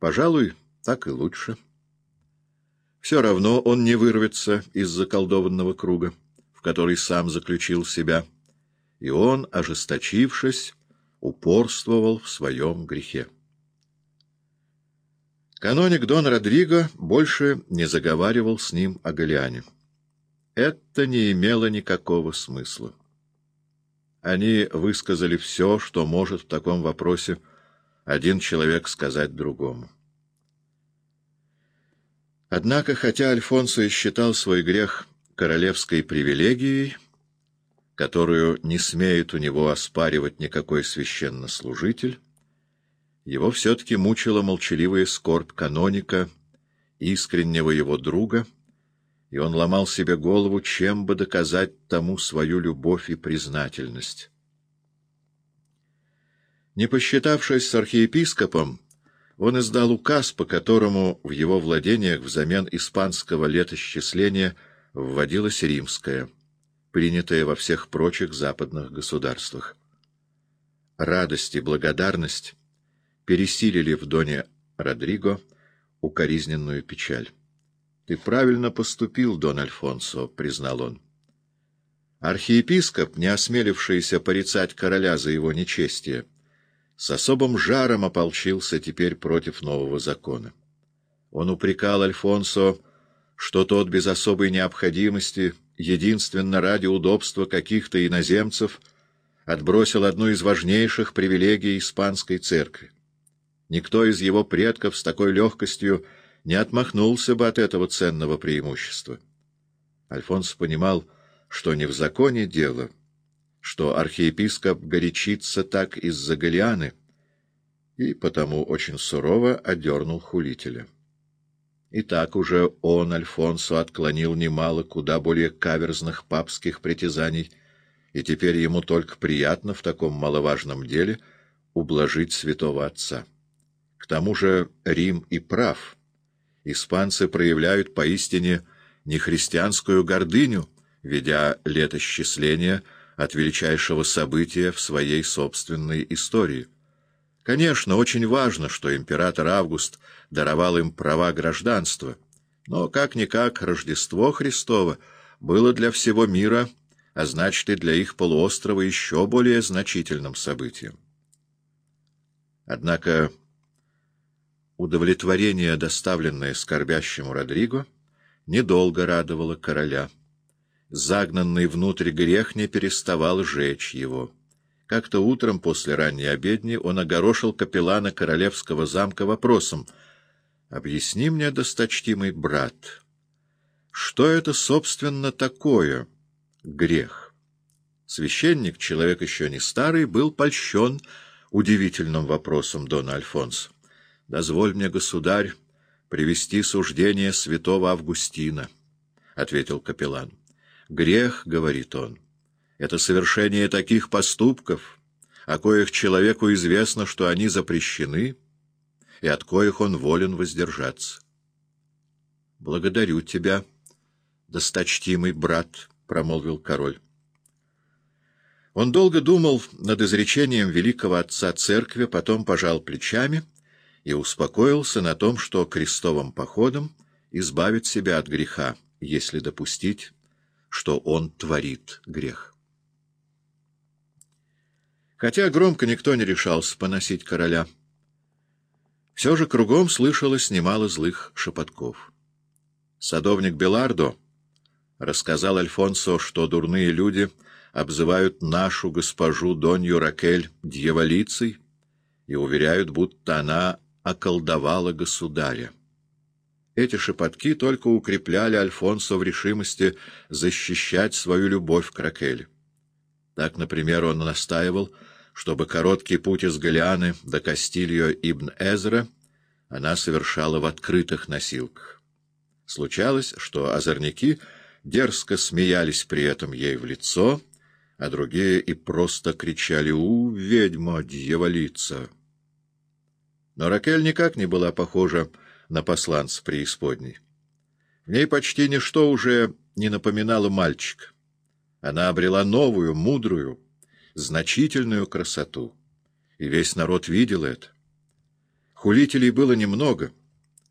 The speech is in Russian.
Пожалуй, так и лучше. Все равно он не вырвется из заколдованного круга, в который сам заключил себя, и он, ожесточившись, упорствовал в своем грехе. Каноник Дон Родриго больше не заговаривал с ним о Галиане. Это не имело никакого смысла. Они высказали все, что может в таком вопросе один человек сказать другому. Однако, хотя Альфонсо и считал свой грех королевской привилегией, которую не смеет у него оспаривать никакой священнослужитель, его все-таки мучила молчаливая скорбь каноника, искреннего его друга, и он ломал себе голову, чем бы доказать тому свою любовь и признательность. Не посчитавшись с архиепископом, он издал указ, по которому в его владениях взамен испанского летосчисления вводилось римское, принятое во всех прочих западных государствах. Радость и благодарность пересилили в Доне Родриго укоризненную печаль. — Ты правильно поступил, Дон Альфонсо, — признал он. Архиепископ, не осмелившийся порицать короля за его нечестие, с особым жаром ополчился теперь против нового закона. Он упрекал Альфонсо, что тот без особой необходимости, единственно ради удобства каких-то иноземцев, отбросил одну из важнейших привилегий испанской церкви. Никто из его предков с такой легкостью не отмахнулся бы от этого ценного преимущества. Альфонс понимал, что не в законе дело, что архиепископ горячится так из-за Галианы, и потому очень сурово одернул хулителя. И так уже он, Альфонсо, отклонил немало куда более каверзных папских притязаний, и теперь ему только приятно в таком маловажном деле ублажить святого отца. К тому же Рим и прав. Испанцы проявляют поистине нехристианскую гордыню, ведя летосчисление от величайшего события в своей собственной истории. Конечно, очень важно, что император Август даровал им права гражданства, но как-никак Рождество Христово было для всего мира, а значит и для их полуострова еще более значительным событием. Однако Удовлетворение, доставленное скорбящему Родриго, недолго радовало короля. Загнанный внутрь грех не переставал жечь его. Как-то утром после ранней обедни он огорошил капеллана королевского замка вопросом «Объясни мне, досточтимый брат, что это, собственно, такое грех?» Священник, человек еще не старый, был польщен удивительным вопросом Дона Альфонса. Дозволь мне, государь, привести суждение святого Августина, — ответил капеллан. Грех, — говорит он, — это совершение таких поступков, о коих человеку известно, что они запрещены, и от коих он волен воздержаться. — Благодарю тебя, досточтимый брат, — промолвил король. Он долго думал над изречением великого отца церкви, потом пожал плечами — и успокоился на том, что крестовым походом избавит себя от греха, если допустить, что он творит грех. Хотя громко никто не решался поносить короля, все же кругом слышалось немало злых шепотков. Садовник Белардо рассказал Альфонсо, что дурные люди обзывают нашу госпожу Донью Ракель дьяволицей и уверяют, будто она околдовала государя. Эти шепотки только укрепляли Альфонсо в решимости защищать свою любовь к Ракеле. Так, например, он настаивал, чтобы короткий путь из Галианы до Кастильо ибн Эзра она совершала в открытых носилках. Случалось, что озорники дерзко смеялись при этом ей в лицо, а другие и просто кричали «У, ведьма, дьяволица!» Но Ракель никак не была похожа на посланца преисподней. В ней почти ничто уже не напоминало мальчика. Она обрела новую, мудрую, значительную красоту. И весь народ видел это. Хулителей было немного,